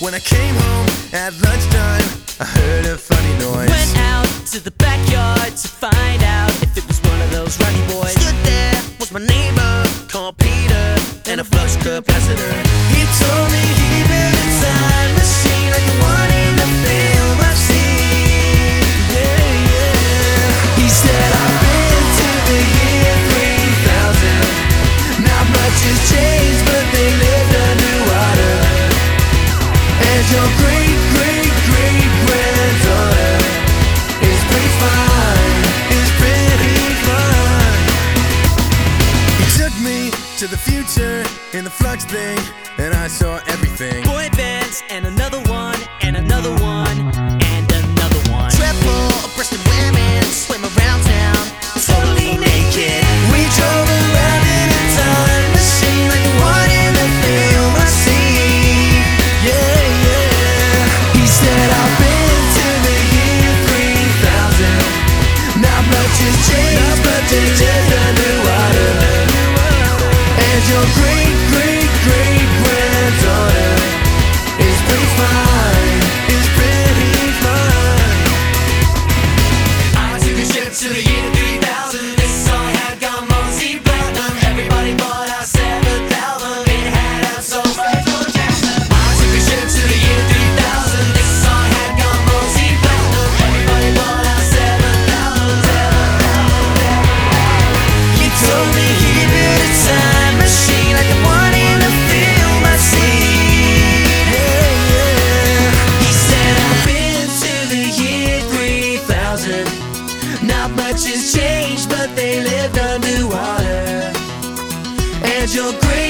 When I came home at lunchtime, I heard a funny noise. Went out to the backyard to a flux capacitor. Uh. He told me he built a time machine like the one in the film I've seen. Yeah, yeah. He said I've been to the year 3000. Not much has changed, but they lived underwater. And your great, great, great, great to the future in the flux thing, and I saw everything. Boy bands and another Not much has changed, but they lived underwater. And your grace.